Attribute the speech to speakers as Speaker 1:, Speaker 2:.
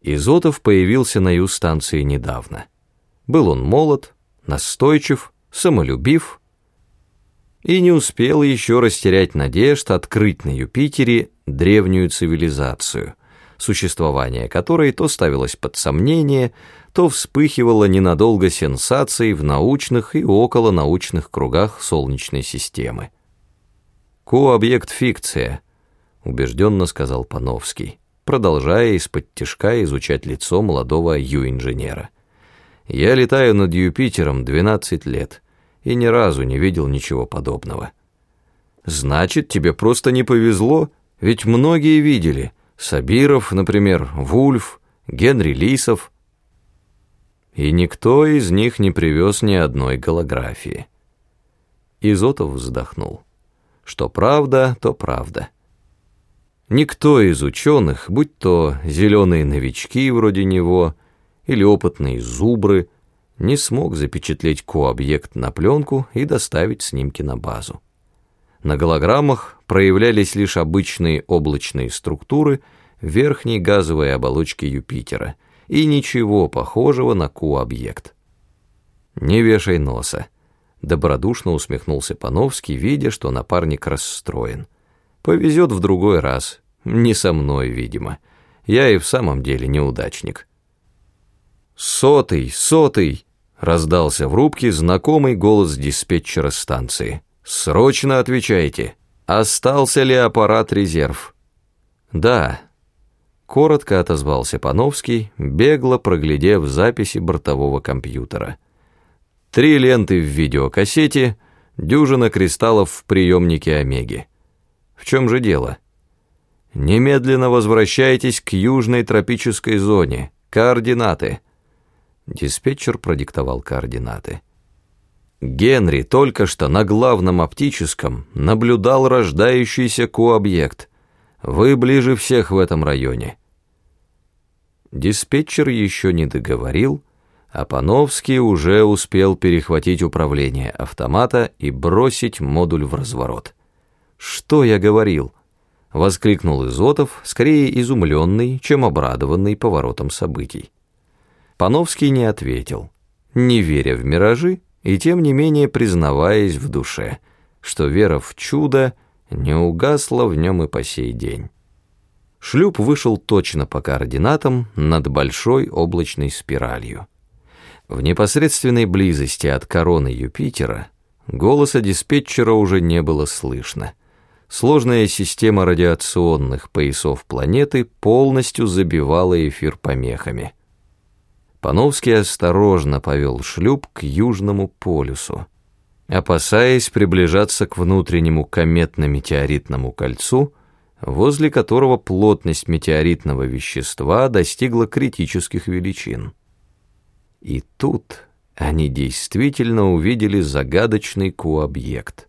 Speaker 1: Изотов появился на Ю-станции недавно. Был он молод, настойчив, самолюбив и не успел еще растерять надежд открыть на Юпитере древнюю цивилизацию, существование которой то ставилось под сомнение, то вспыхивало ненадолго сенсацией в научных и околонаучных кругах Солнечной системы. «Ко-объект фикция», — убежденно сказал Пановский продолжая из-под тишка изучать лицо молодого ю-инженера. «Я летаю над Юпитером 12 лет и ни разу не видел ничего подобного». «Значит, тебе просто не повезло, ведь многие видели. Сабиров, например, Вульф, Генри Лисов. И никто из них не привез ни одной голографии». Изотов вздохнул. «Что правда, то правда». Никто из ученых, будь то зеленые новички вроде него или опытные зубры, не смог запечатлеть ко-объект на пленку и доставить снимки на базу. На голограммах проявлялись лишь обычные облачные структуры верхней газовой оболочки Юпитера и ничего похожего на ко-объект. «Не вешай носа», — добродушно усмехнулся Пановский, видя, что напарник расстроен. Повезет в другой раз. Не со мной, видимо. Я и в самом деле неудачник. «Сотый, сотый!» — раздался в рубке знакомый голос диспетчера станции. «Срочно отвечайте! Остался ли аппарат резерв?» «Да», — коротко отозвался Пановский, бегло проглядев записи бортового компьютера. «Три ленты в видеокассете, дюжина кристаллов в приемнике Омеги. В чем же дело? Немедленно возвращайтесь к южной тропической зоне. Координаты. Диспетчер продиктовал координаты. Генри только что на главном оптическом наблюдал рождающийся ку-объект. Вы ближе всех в этом районе. Диспетчер еще не договорил, а Пановский уже успел перехватить управление автомата и бросить модуль в разворот. «Что я говорил?» — воскликнул Изотов, скорее изумленный, чем обрадованный поворотом событий. Пановский не ответил, не веря в миражи и тем не менее признаваясь в душе, что вера в чудо не угасла в нем и по сей день. Шлюп вышел точно по координатам над большой облачной спиралью. В непосредственной близости от короны Юпитера голоса диспетчера уже не было слышно сложная система радиационных поясов планеты полностью забивала эфир помехами. Пановский осторожно повел шлюп к Южному полюсу, опасаясь приближаться к внутреннему кометно-метеоритному кольцу, возле которого плотность метеоритного вещества достигла критических величин. И тут они действительно увидели загадочный ку-объект.